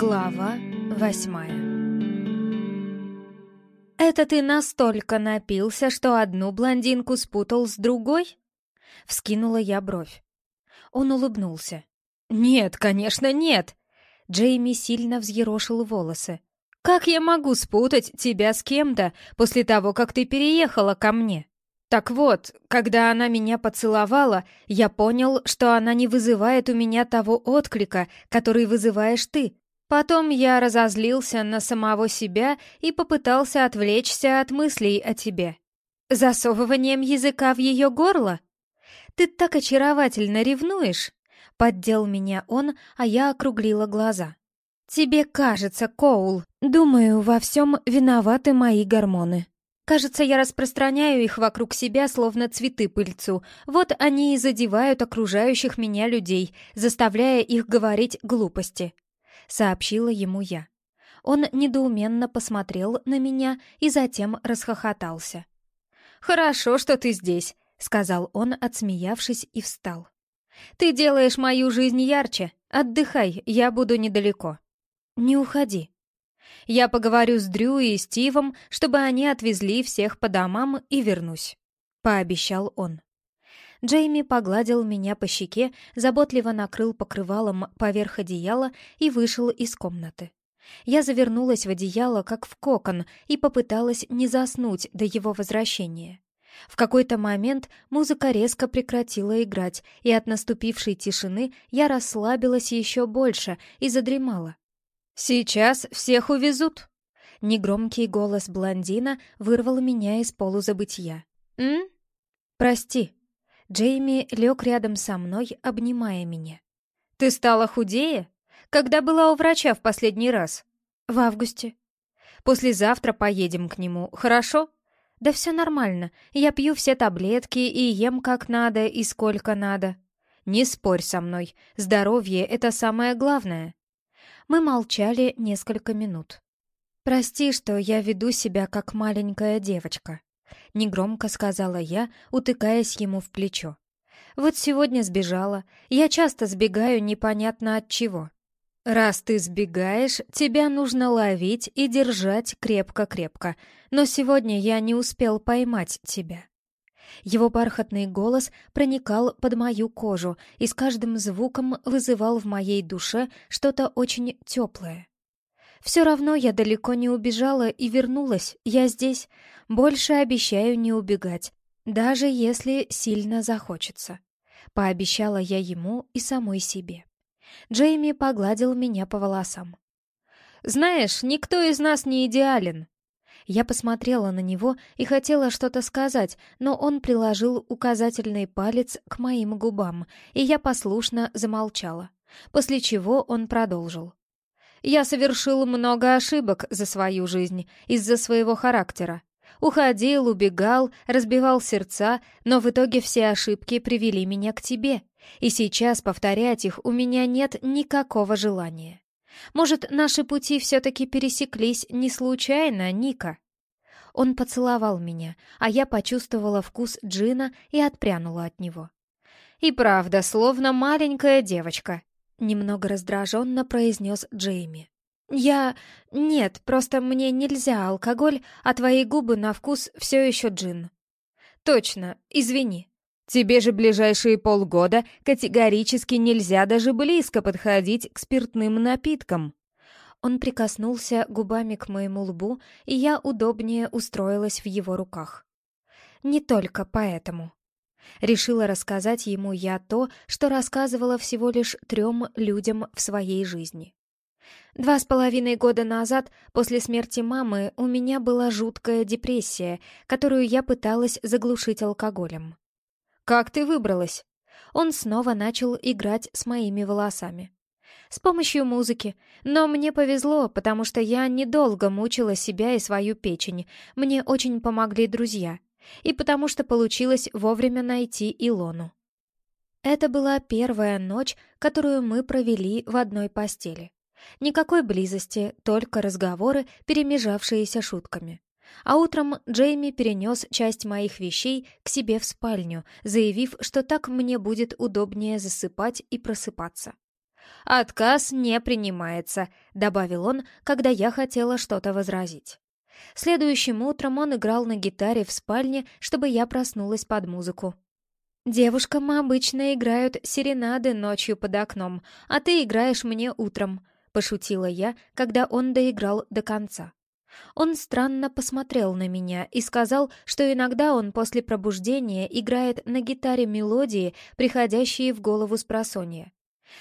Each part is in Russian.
Глава восьмая «Это ты настолько напился, что одну блондинку спутал с другой?» Вскинула я бровь. Он улыбнулся. «Нет, конечно, нет!» Джейми сильно взъерошил волосы. «Как я могу спутать тебя с кем-то после того, как ты переехала ко мне?» Так вот, когда она меня поцеловала, я понял, что она не вызывает у меня того отклика, который вызываешь ты. Потом я разозлился на самого себя и попытался отвлечься от мыслей о тебе. Засовыванием языка в ее горло? Ты так очаровательно ревнуешь? Поддел меня он, а я округлила глаза. Тебе кажется, Коул. Думаю, во всем виноваты мои гормоны. Кажется, я распространяю их вокруг себя, словно цветы пыльцу. Вот они и задевают окружающих меня людей, заставляя их говорить глупости сообщила ему я. Он недоуменно посмотрел на меня и затем расхохотался. «Хорошо, что ты здесь», — сказал он, отсмеявшись, и встал. «Ты делаешь мою жизнь ярче. Отдыхай, я буду недалеко». «Не уходи». «Я поговорю с Дрю и Стивом, чтобы они отвезли всех по домам и вернусь», — пообещал он. Джейми погладил меня по щеке, заботливо накрыл покрывалом поверх одеяла и вышел из комнаты. Я завернулась в одеяло, как в кокон, и попыталась не заснуть до его возвращения. В какой-то момент музыка резко прекратила играть, и от наступившей тишины я расслабилась еще больше и задремала. «Сейчас всех увезут!» Негромкий голос блондина вырвал меня из полузабытия. «М? Прости», Джейми лег рядом со мной, обнимая меня. «Ты стала худее? Когда была у врача в последний раз?» «В августе». «Послезавтра поедем к нему, хорошо?» «Да все нормально. Я пью все таблетки и ем как надо и сколько надо». «Не спорь со мной. Здоровье — это самое главное». Мы молчали несколько минут. «Прости, что я веду себя как маленькая девочка», — негромко сказала я, утыкаясь ему в плечо. «Вот сегодня сбежала. Я часто сбегаю непонятно от чего. Раз ты сбегаешь, тебя нужно ловить и держать крепко-крепко. Но сегодня я не успел поймать тебя». Его бархатный голос проникал под мою кожу и с каждым звуком вызывал в моей душе что-то очень теплое. Все равно я далеко не убежала и вернулась, я здесь. Больше обещаю не убегать, даже если сильно захочется. Пообещала я ему и самой себе. Джейми погладил меня по волосам. «Знаешь, никто из нас не идеален». Я посмотрела на него и хотела что-то сказать, но он приложил указательный палец к моим губам, и я послушно замолчала, после чего он продолжил. Я совершил много ошибок за свою жизнь, из-за своего характера. Уходил, убегал, разбивал сердца, но в итоге все ошибки привели меня к тебе. И сейчас повторять их у меня нет никакого желания. Может, наши пути все-таки пересеклись не случайно, Ника? Он поцеловал меня, а я почувствовала вкус джина и отпрянула от него. И правда, словно маленькая девочка. Немного раздраженно произнес Джейми. «Я... Нет, просто мне нельзя алкоголь, а твои губы на вкус все еще джин». «Точно, извини. Тебе же ближайшие полгода категорически нельзя даже близко подходить к спиртным напиткам». Он прикоснулся губами к моему лбу, и я удобнее устроилась в его руках. «Не только поэтому». Решила рассказать ему я то, что рассказывала всего лишь трем людям в своей жизни. Два с половиной года назад, после смерти мамы, у меня была жуткая депрессия, которую я пыталась заглушить алкоголем. «Как ты выбралась?» Он снова начал играть с моими волосами. С помощью музыки. Но мне повезло, потому что я недолго мучила себя и свою печень. Мне очень помогли друзья и потому что получилось вовремя найти Илону. Это была первая ночь, которую мы провели в одной постели. Никакой близости, только разговоры, перемежавшиеся шутками. А утром Джейми перенес часть моих вещей к себе в спальню, заявив, что так мне будет удобнее засыпать и просыпаться. «Отказ не принимается», — добавил он, когда я хотела что-то возразить. Следующим утром он играл на гитаре в спальне, чтобы я проснулась под музыку. «Девушкам обычно играют серенады ночью под окном, а ты играешь мне утром», — пошутила я, когда он доиграл до конца. Он странно посмотрел на меня и сказал, что иногда он после пробуждения играет на гитаре мелодии, приходящие в голову с просонья.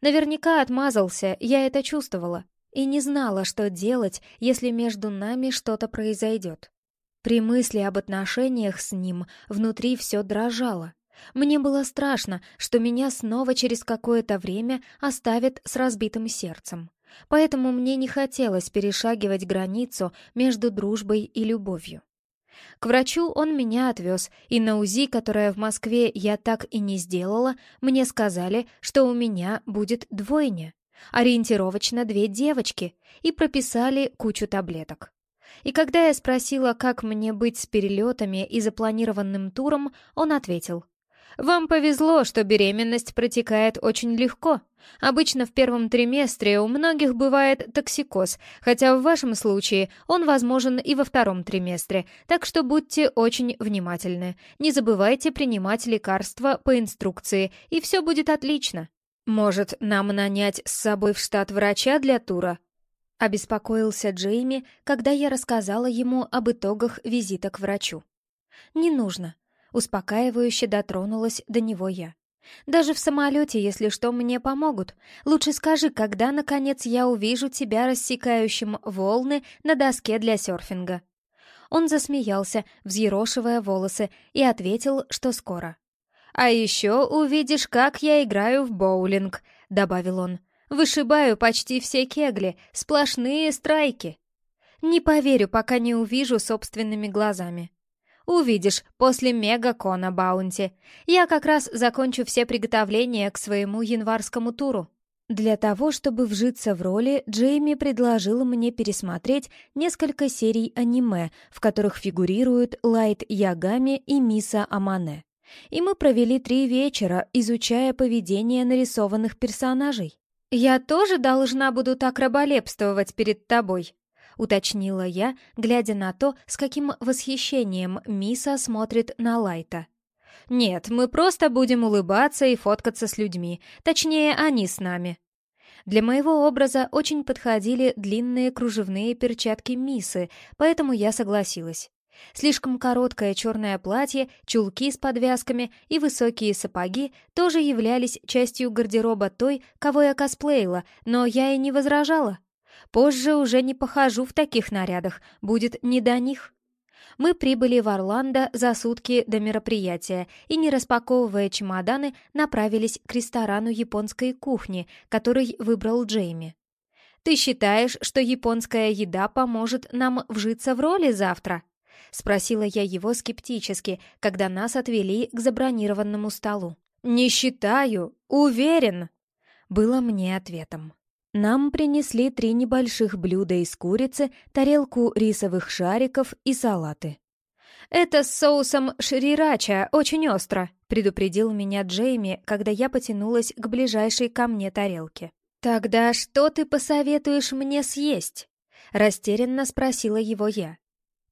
Наверняка отмазался, я это чувствовала, и не знала, что делать, если между нами что-то произойдет. При мысли об отношениях с ним внутри все дрожало. Мне было страшно, что меня снова через какое-то время оставят с разбитым сердцем. Поэтому мне не хотелось перешагивать границу между дружбой и любовью. К врачу он меня отвез, и на УЗИ, которое в Москве я так и не сделала, мне сказали, что у меня будет двойня, ориентировочно две девочки, и прописали кучу таблеток. И когда я спросила, как мне быть с перелетами и запланированным туром, он ответил, вам повезло, что беременность протекает очень легко. Обычно в первом триместре у многих бывает токсикоз, хотя в вашем случае он возможен и во втором триместре, так что будьте очень внимательны. Не забывайте принимать лекарства по инструкции, и все будет отлично. Может, нам нанять с собой в штат врача для тура? Обеспокоился Джейми, когда я рассказала ему об итогах визита к врачу. «Не нужно. Успокаивающе дотронулась до него я. «Даже в самолете, если что, мне помогут. Лучше скажи, когда, наконец, я увижу тебя рассекающим волны на доске для серфинга». Он засмеялся, взъерошивая волосы, и ответил, что скоро. «А еще увидишь, как я играю в боулинг», — добавил он. «Вышибаю почти все кегли, сплошные страйки». «Не поверю, пока не увижу собственными глазами». Увидишь после мега-кона Баунти. Я как раз закончу все приготовления к своему январскому туру. Для того, чтобы вжиться в роли, Джейми предложил мне пересмотреть несколько серий аниме, в которых фигурируют Лайт Ягами и Миса Амане. И мы провели три вечера, изучая поведение нарисованных персонажей. «Я тоже должна буду так раболепствовать перед тобой», уточнила я, глядя на то, с каким восхищением Миса смотрит на Лайта. «Нет, мы просто будем улыбаться и фоткаться с людьми, точнее, они с нами». Для моего образа очень подходили длинные кружевные перчатки Мисы, поэтому я согласилась. Слишком короткое черное платье, чулки с подвязками и высокие сапоги тоже являлись частью гардероба той, кого я косплеила, но я и не возражала. Позже уже не похожу в таких нарядах, будет не до них. Мы прибыли в Орландо за сутки до мероприятия и, не распаковывая чемоданы, направились к ресторану японской кухни, который выбрал Джейми. «Ты считаешь, что японская еда поможет нам вжиться в роли завтра?» — спросила я его скептически, когда нас отвели к забронированному столу. «Не считаю, уверен!» — было мне ответом. Нам принесли три небольших блюда из курицы, тарелку рисовых шариков и салаты. «Это с соусом шрирача, очень остро», — предупредил меня Джейми, когда я потянулась к ближайшей ко мне тарелке. «Тогда что ты посоветуешь мне съесть?» — растерянно спросила его я.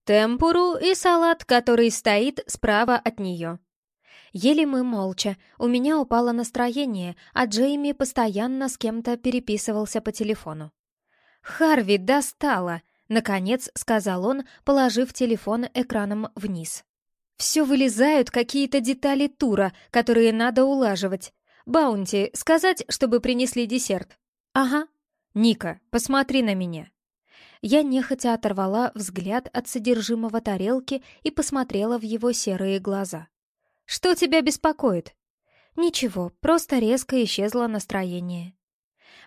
«Темпуру и салат, который стоит справа от нее», Ели мы молча, у меня упало настроение, а Джейми постоянно с кем-то переписывался по телефону. «Харви достала!» — наконец сказал он, положив телефон экраном вниз. «Все вылезают какие-то детали тура, которые надо улаживать. Баунти, сказать, чтобы принесли десерт?» «Ага. Ника, посмотри на меня». Я нехотя оторвала взгляд от содержимого тарелки и посмотрела в его серые глаза. Что тебя беспокоит?» «Ничего, просто резко исчезло настроение».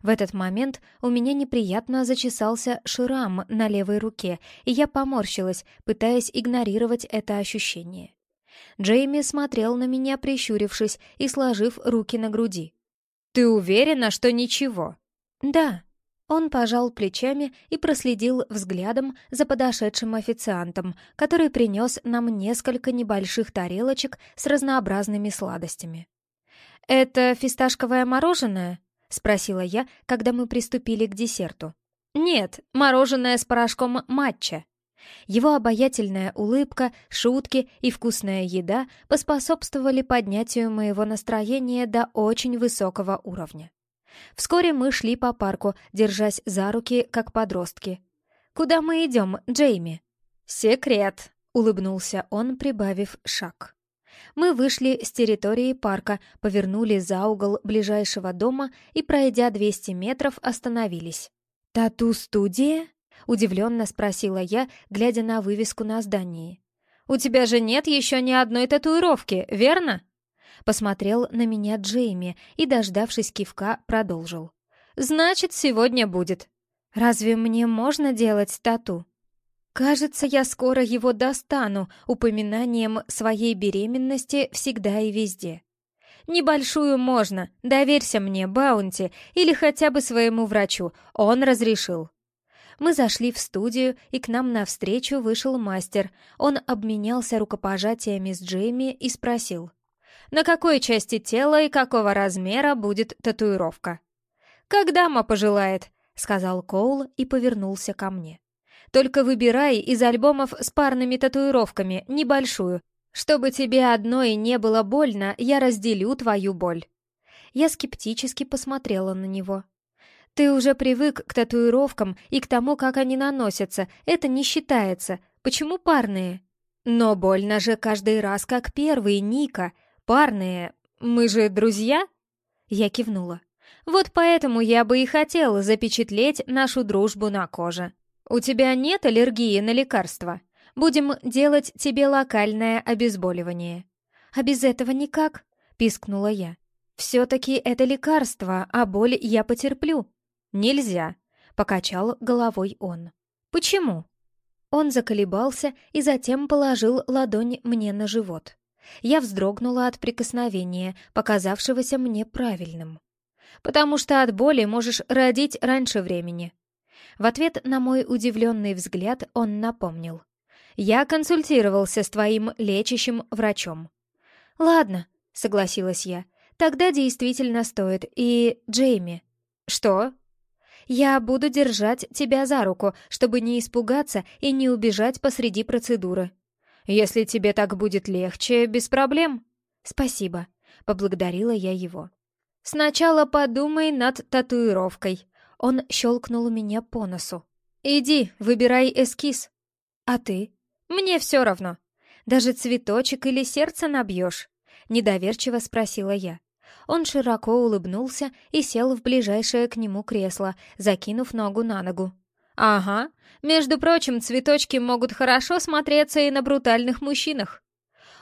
В этот момент у меня неприятно зачесался шрам на левой руке, и я поморщилась, пытаясь игнорировать это ощущение. Джейми смотрел на меня, прищурившись и сложив руки на груди. «Ты уверена, что ничего?» «Да», он пожал плечами и проследил взглядом за подошедшим официантом, который принес нам несколько небольших тарелочек с разнообразными сладостями. «Это фисташковое мороженое?» — спросила я, когда мы приступили к десерту. «Нет, мороженое с порошком матча». Его обаятельная улыбка, шутки и вкусная еда поспособствовали поднятию моего настроения до очень высокого уровня. Вскоре мы шли по парку, держась за руки, как подростки. «Куда мы идем, Джейми?» «Секрет», — улыбнулся он, прибавив шаг. Мы вышли с территории парка, повернули за угол ближайшего дома и, пройдя 200 метров, остановились. «Тату-студия?» — удивленно спросила я, глядя на вывеску на здании. «У тебя же нет еще ни одной татуировки, верно?» Посмотрел на меня Джейми и, дождавшись кивка, продолжил. «Значит, сегодня будет. Разве мне можно делать тату?» Кажется, я скоро его достану упоминанием своей беременности всегда и везде. Небольшую можно, доверься мне, Баунти, или хотя бы своему врачу, он разрешил. Мы зашли в студию, и к нам навстречу вышел мастер. Он обменялся рукопожатиями с Джейми и спросил, на какой части тела и какого размера будет татуировка. «Как дама пожелает», — сказал Коул и повернулся ко мне. Только выбирай из альбомов с парными татуировками, небольшую. Чтобы тебе одной не было больно, я разделю твою боль». Я скептически посмотрела на него. «Ты уже привык к татуировкам и к тому, как они наносятся. Это не считается. Почему парные?» «Но больно же каждый раз, как первый, Ника. Парные. Мы же друзья?» Я кивнула. «Вот поэтому я бы и хотела запечатлеть нашу дружбу на коже». «У тебя нет аллергии на лекарства? Будем делать тебе локальное обезболивание». «А без этого никак?» — пискнула я. «Все-таки это лекарство, а боль я потерплю». «Нельзя», — покачал головой он. «Почему?» Он заколебался и затем положил ладонь мне на живот. Я вздрогнула от прикосновения, показавшегося мне правильным. «Потому что от боли можешь родить раньше времени», в ответ на мой удивленный взгляд он напомнил. «Я консультировался с твоим лечащим врачом». «Ладно», — согласилась я. «Тогда действительно стоит. И Джейми». «Что?» «Я буду держать тебя за руку, чтобы не испугаться и не убежать посреди процедуры». «Если тебе так будет легче, без проблем». «Спасибо», — поблагодарила я его. «Сначала подумай над татуировкой», он щелкнул меня по носу. «Иди, выбирай эскиз». «А ты?» «Мне все равно. Даже цветочек или сердце набьешь?» Недоверчиво спросила я. Он широко улыбнулся и сел в ближайшее к нему кресло, закинув ногу на ногу. «Ага. Между прочим, цветочки могут хорошо смотреться и на брутальных мужчинах».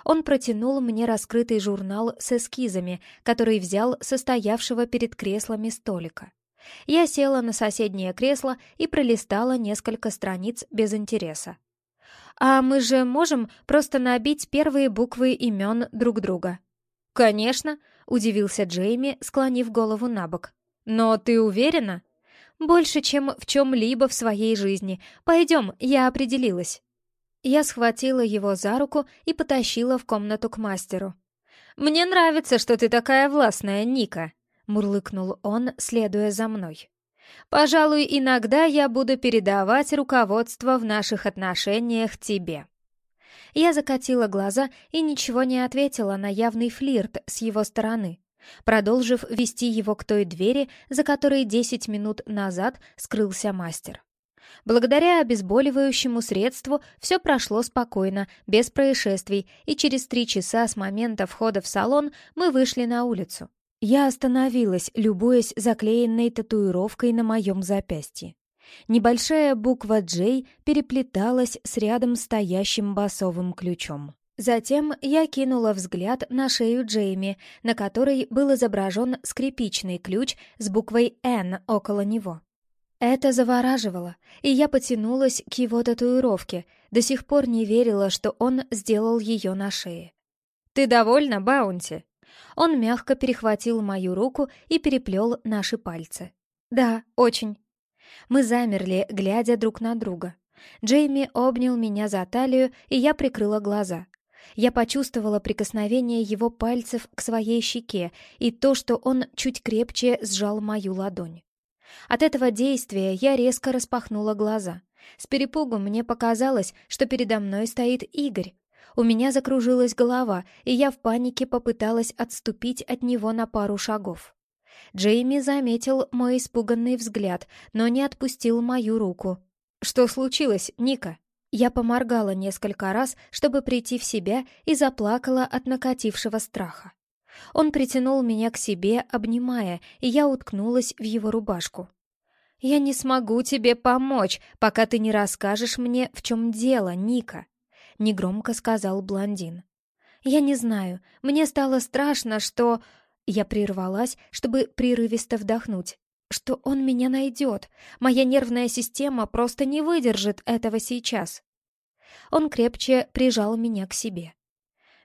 Он протянул мне раскрытый журнал с эскизами, который взял состоявшего перед креслами столика. Я села на соседнее кресло и пролистала несколько страниц без интереса. «А мы же можем просто набить первые буквы имен друг друга?» «Конечно», — удивился Джейми, склонив голову на бок. «Но ты уверена?» «Больше, чем в чем-либо в своей жизни. Пойдем, я определилась». Я схватила его за руку и потащила в комнату к мастеру. «Мне нравится, что ты такая властная, Ника», мурлыкнул он, следуя за мной. «Пожалуй, иногда я буду передавать руководство в наших отношениях тебе». Я закатила глаза и ничего не ответила на явный флирт с его стороны, продолжив вести его к той двери, за которой десять минут назад скрылся мастер. Благодаря обезболивающему средству все прошло спокойно, без происшествий, и через три часа с момента входа в салон мы вышли на улицу. Я остановилась, любуясь заклеенной татуировкой на моем запястье. Небольшая буква «J» переплеталась с рядом стоящим басовым ключом. Затем я кинула взгляд на шею Джейми, на которой был изображен скрипичный ключ с буквой «Н» около него. Это завораживало, и я потянулась к его татуировке, до сих пор не верила, что он сделал ее на шее. «Ты довольна, Баунти?» Он мягко перехватил мою руку и переплел наши пальцы. «Да, очень». Мы замерли, глядя друг на друга. Джейми обнял меня за талию, и я прикрыла глаза. Я почувствовала прикосновение его пальцев к своей щеке и то, что он чуть крепче сжал мою ладонь. От этого действия я резко распахнула глаза. С перепугу мне показалось, что передо мной стоит Игорь. У меня закружилась голова, и я в панике попыталась отступить от него на пару шагов. Джейми заметил мой испуганный взгляд, но не отпустил мою руку. «Что случилось, Ника?» Я поморгала несколько раз, чтобы прийти в себя, и заплакала от накатившего страха. Он притянул меня к себе, обнимая, и я уткнулась в его рубашку. «Я не смогу тебе помочь, пока ты не расскажешь мне, в чем дело, Ника», — негромко сказал блондин. «Я не знаю, мне стало страшно, что...» Я прервалась, чтобы прерывисто вдохнуть. «Что он меня найдет? Моя нервная система просто не выдержит этого сейчас». Он крепче прижал меня к себе.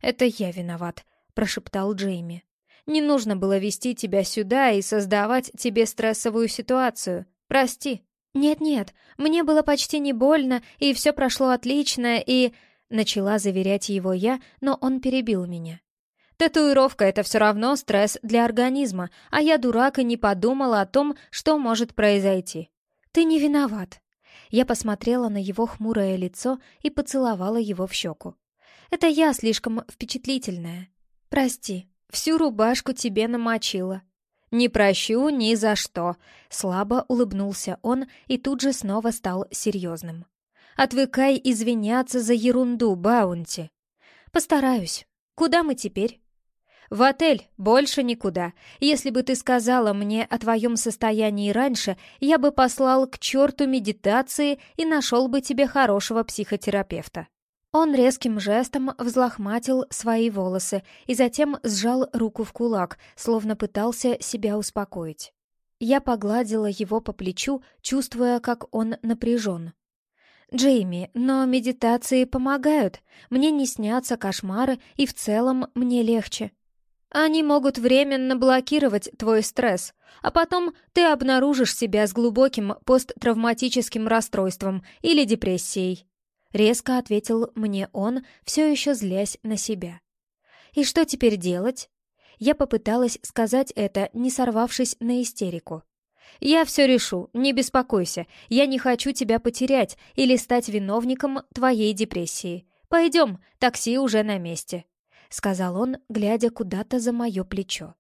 «Это я виноват», — прошептал Джейми. «Не нужно было вести тебя сюда и создавать тебе стрессовую ситуацию. Прости». «Нет-нет, мне было почти не больно, и все прошло отлично, и...» Начала заверять его я, но он перебил меня. Татуировка — это все равно стресс для организма, а я дурак и не подумала о том, что может произойти. Ты не виноват. Я посмотрела на его хмурое лицо и поцеловала его в щеку. Это я слишком впечатлительная. Прости, всю рубашку тебе намочила. Не прощу ни за что. Слабо улыбнулся он и тут же снова стал серьезным. Отвыкай извиняться за ерунду, Баунти. Постараюсь. Куда мы теперь? «В отель, больше никуда. Если бы ты сказала мне о твоем состоянии раньше, я бы послал к черту медитации и нашел бы тебе хорошего психотерапевта». Он резким жестом взлохматил свои волосы и затем сжал руку в кулак, словно пытался себя успокоить. Я погладила его по плечу, чувствуя, как он напряжен. «Джейми, но медитации помогают. Мне не снятся кошмары, и в целом мне легче. Они могут временно блокировать твой стресс, а потом ты обнаружишь себя с глубоким посттравматическим расстройством или депрессией. Резко ответил мне он, все еще злясь на себя. И что теперь делать? Я попыталась сказать это, не сорвавшись на истерику. «Я все решу, не беспокойся. Я не хочу тебя потерять или стать виновником твоей депрессии. Пойдем, такси уже на месте». — сказал он, глядя куда-то за мое плечо.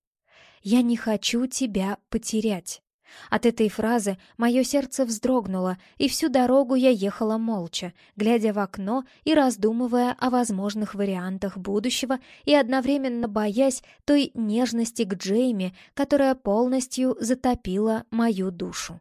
«Я не хочу тебя потерять». От этой фразы мое сердце вздрогнуло, и всю дорогу я ехала молча, глядя в окно и раздумывая о возможных вариантах будущего и одновременно боясь той нежности к Джейми, которая полностью затопила мою душу.